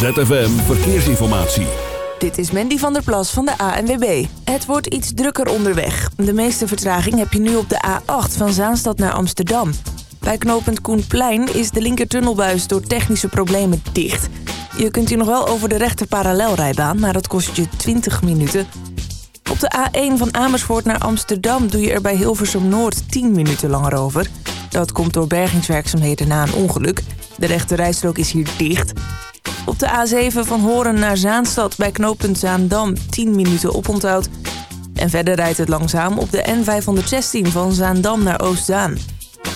ZFM Verkeersinformatie. Dit is Mandy van der Plas van de ANWB. Het wordt iets drukker onderweg. De meeste vertraging heb je nu op de A8 van Zaanstad naar Amsterdam. Bij knooppunt Koenplein is de linkertunnelbuis door technische problemen dicht. Je kunt hier nog wel over de rechter parallelrijbaan, maar dat kost je 20 minuten. Op de A1 van Amersfoort naar Amsterdam doe je er bij Hilversum Noord 10 minuten langer over. Dat komt door bergingswerkzaamheden na een ongeluk. De rechte rijstrook is hier dicht. Op de A7 van Horen naar Zaanstad bij knooppunt Zaandam 10 minuten oponthoud. En verder rijdt het langzaam op de N516 van Zaandam naar Oostzaan.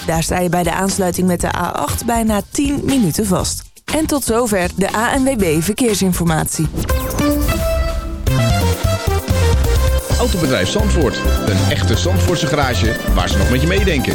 Daar sta je bij de aansluiting met de A8 bijna 10 minuten vast. En tot zover de ANWB Verkeersinformatie. Autobedrijf Zandvoort. Een echte Zandvoortse garage waar ze nog met je meedenken.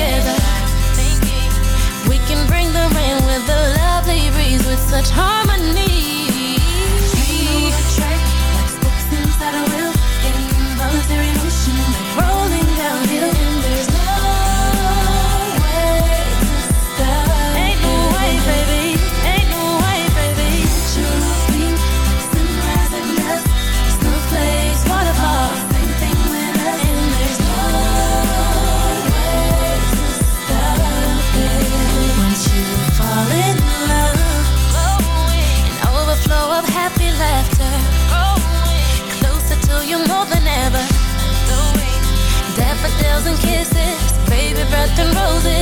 Together. We can bring the rain with a lovely breeze with such harmony. Like spokes inside a earth and roll it.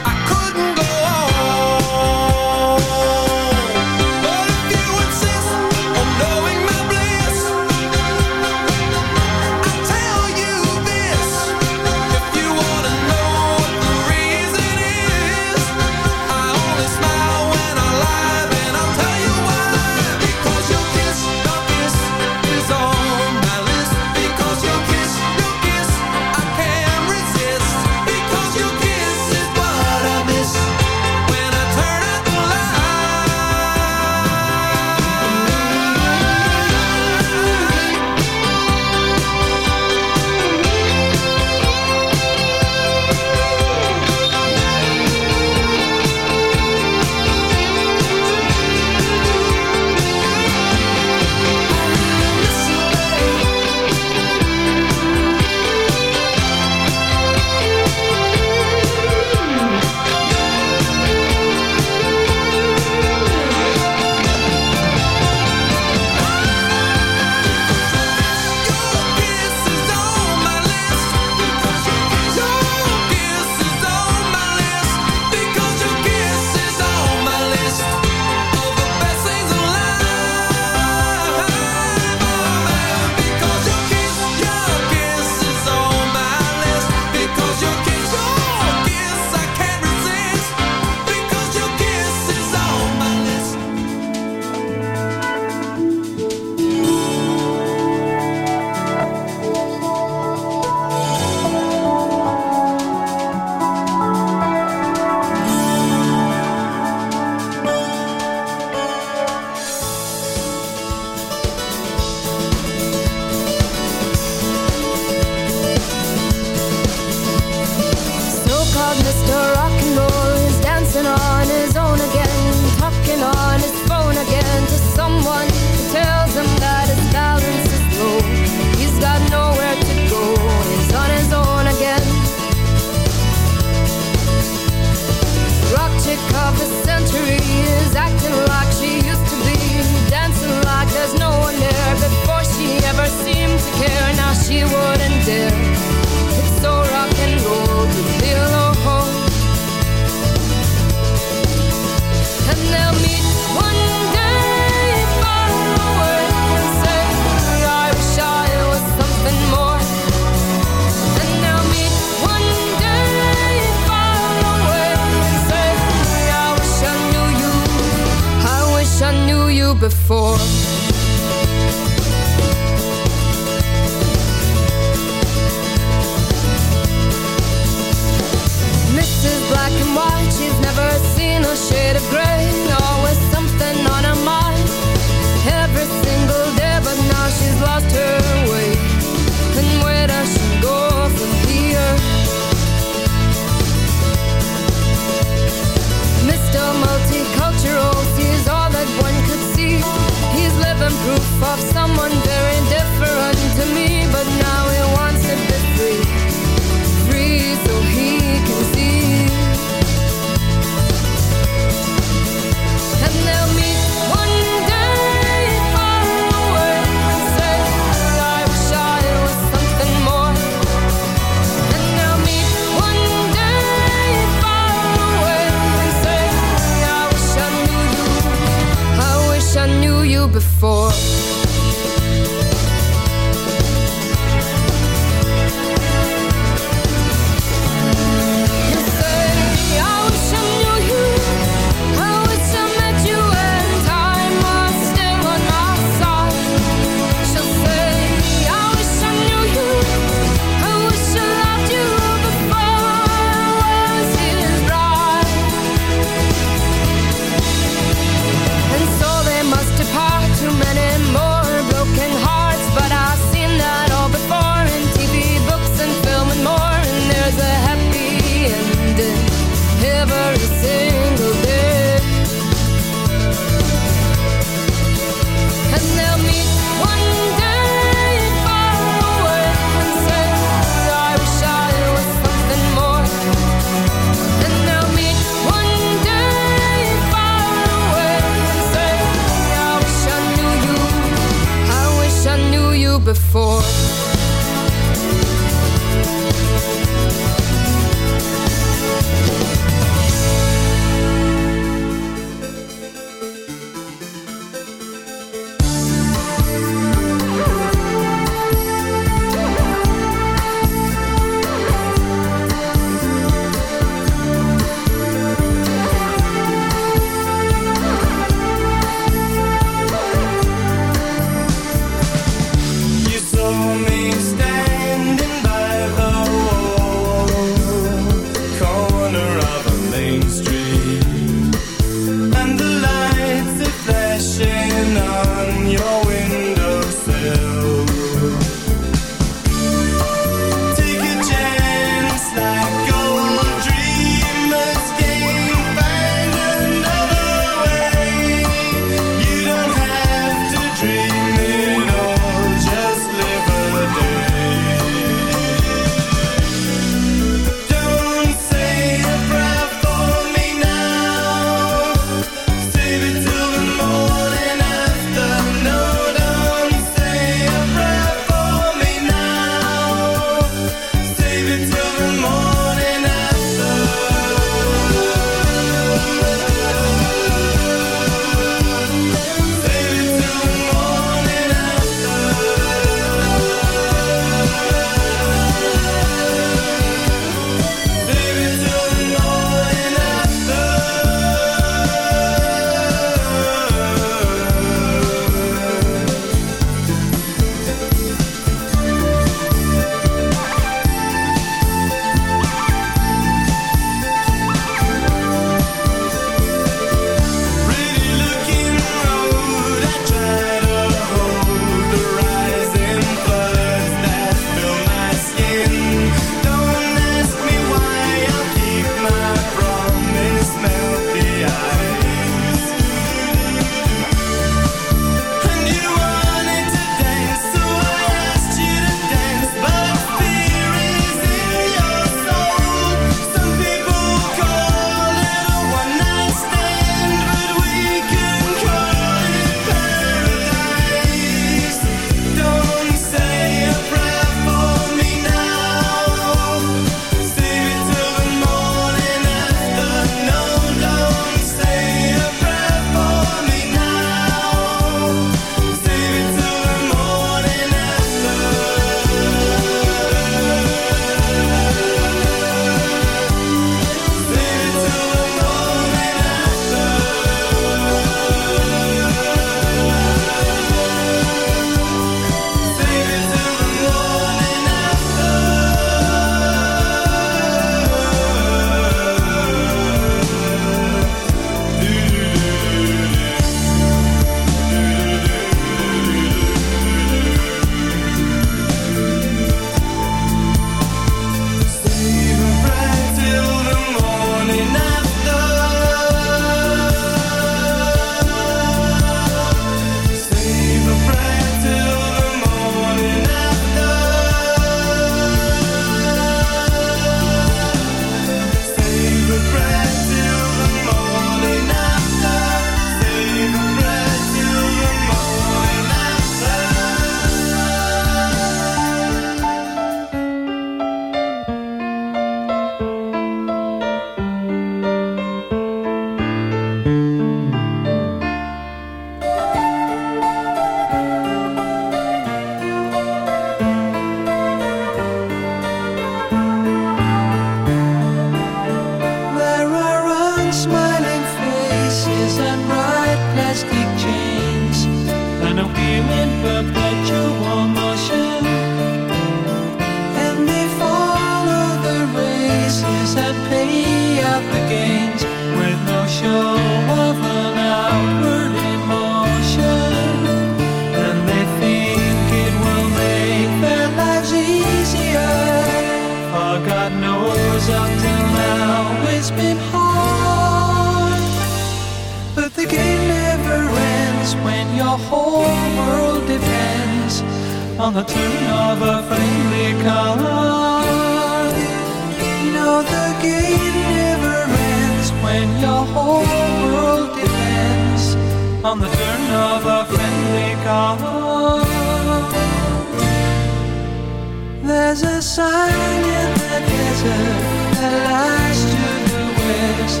Sign in the desert that lies to the west,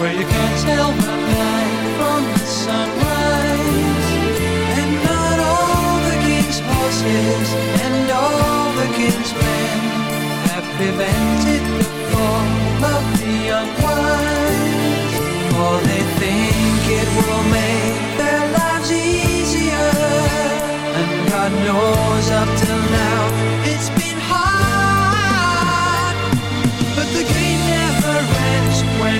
where you can't tell the night from the sunrise. And not all the king's horses and all the king's men have prevented the fall of the unwise. For they think it will make their lives easier. And God knows up till now it's been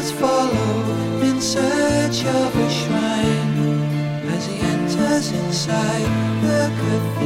Must follow in search of a shrine as he enters inside the cathedral.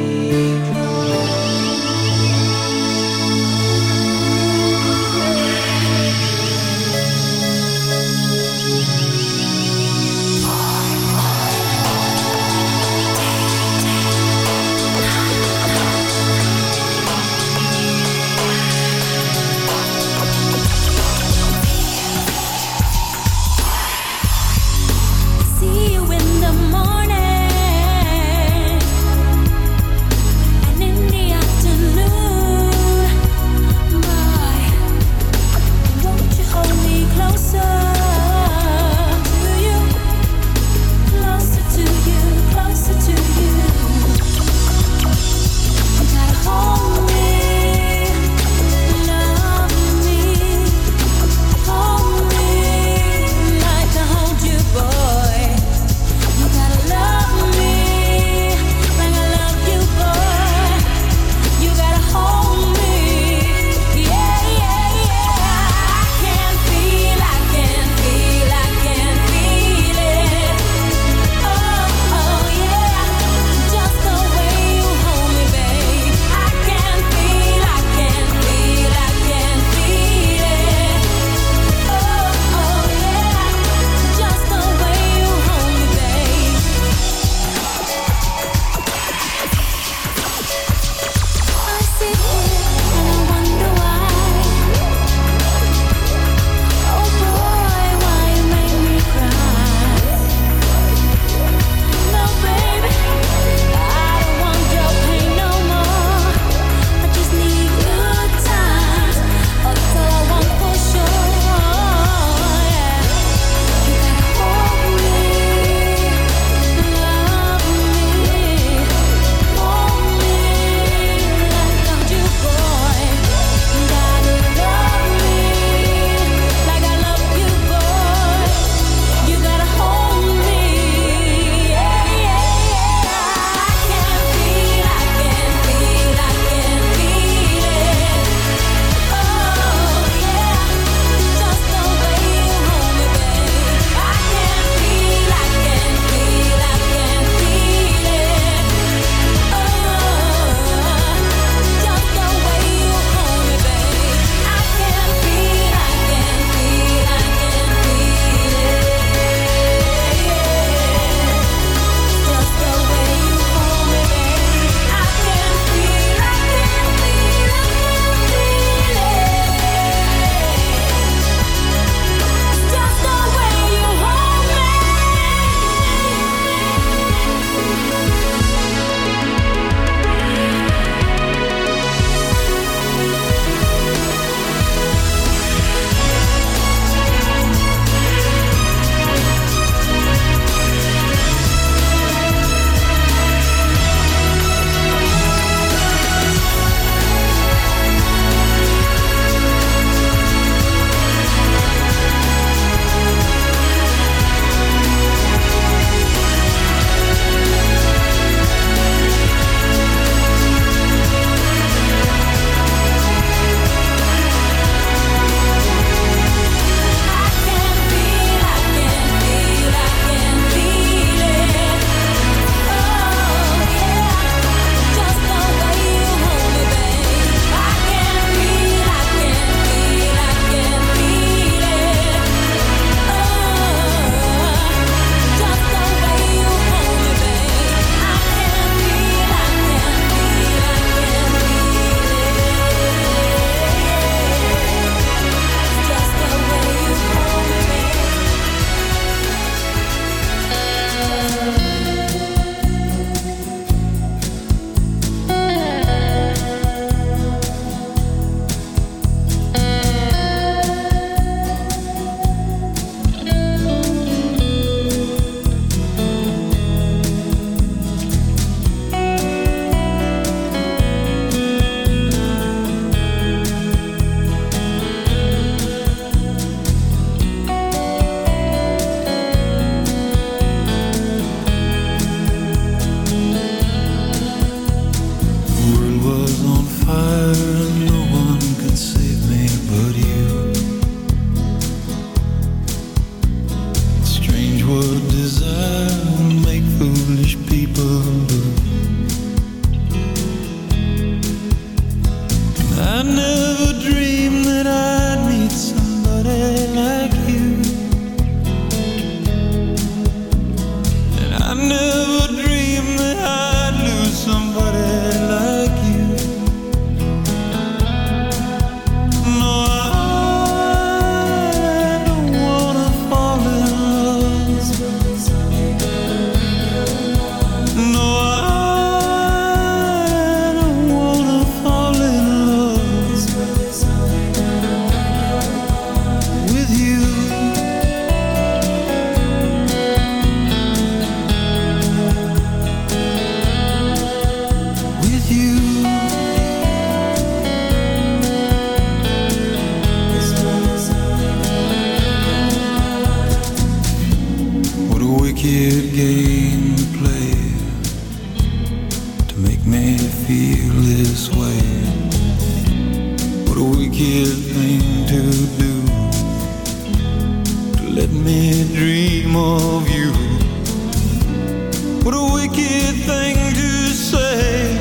What a wicked thing to say.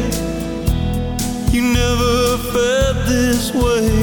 You never felt this way.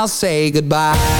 I'll say goodbye.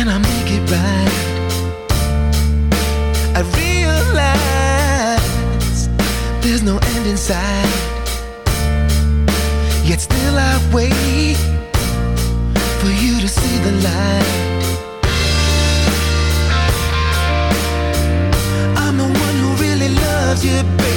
Can I make it right? I realize there's no end in sight. Yet still I wait for you to see the light. I'm the one who really loves you, baby.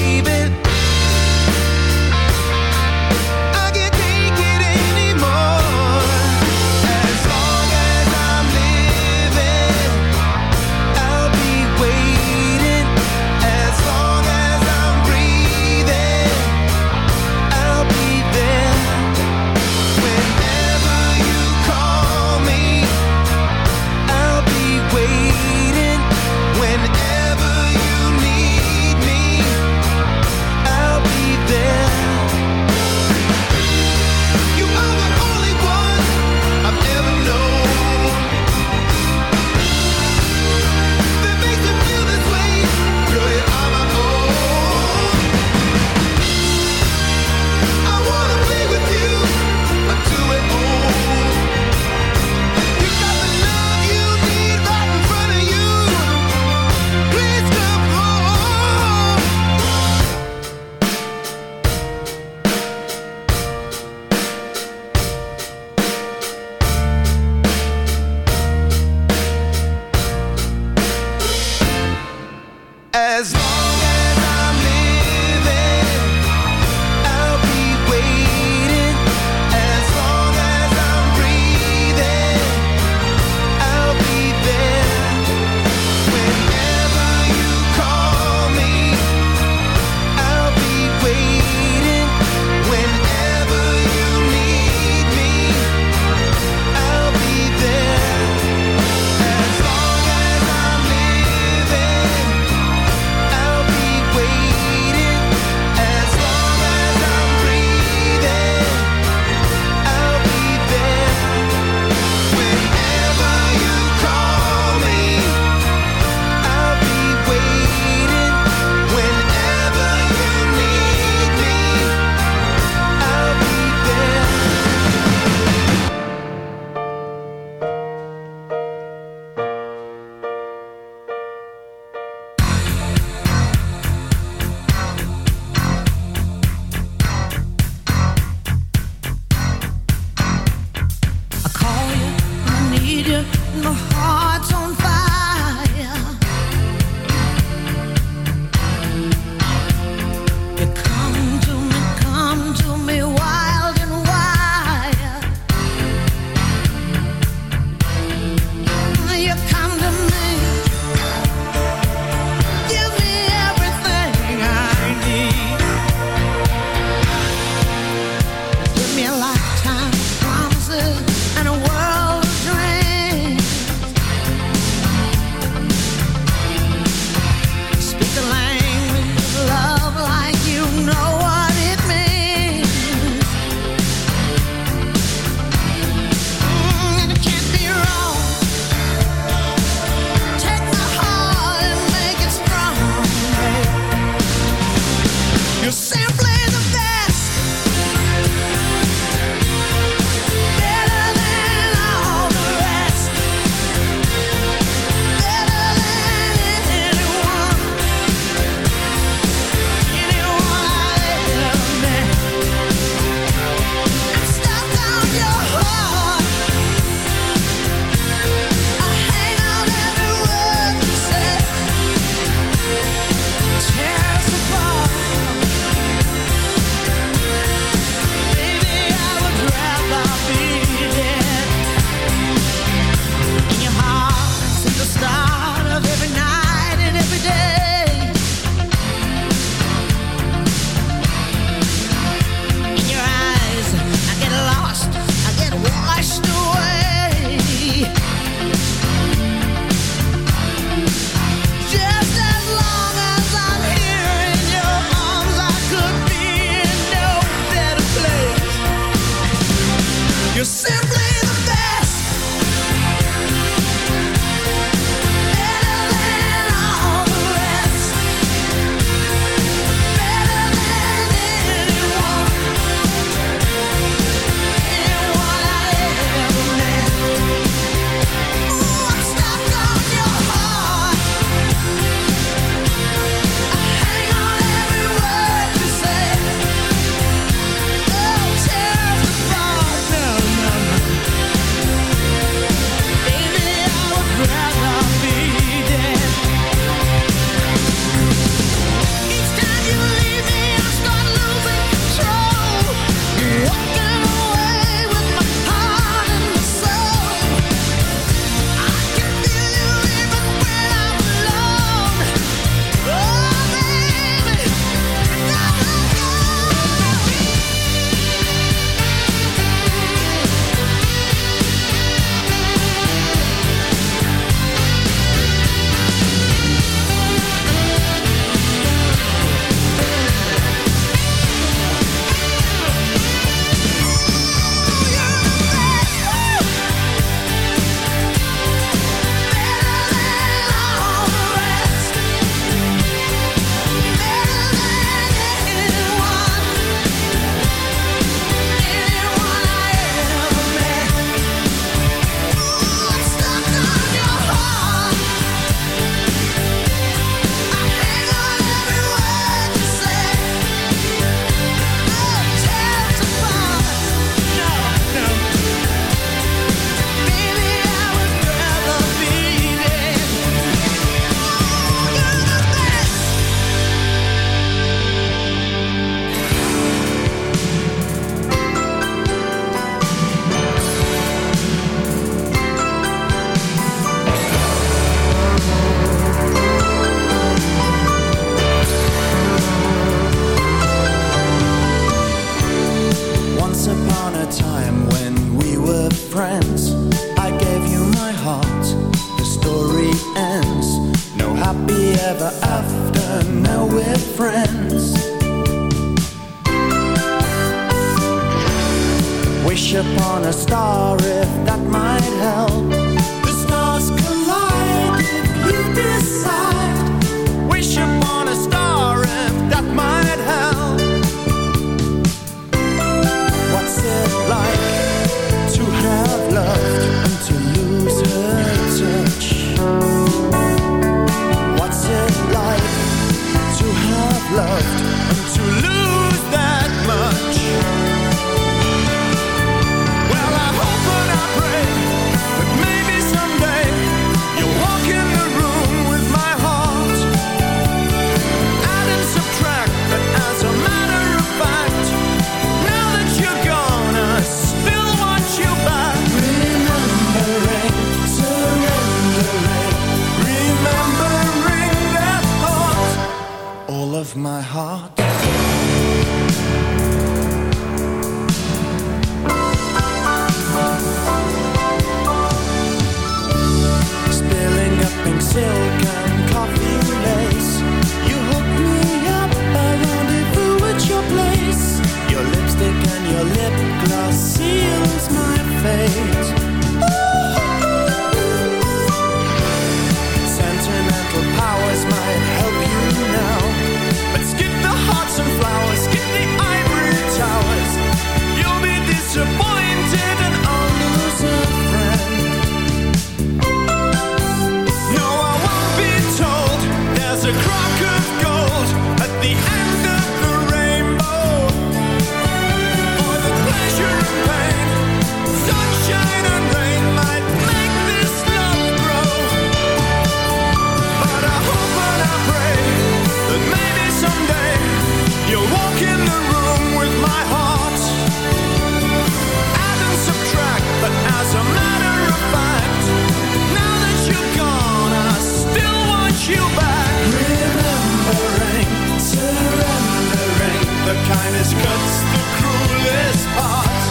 kindness cuts the cruelest part.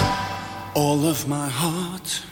All of my heart.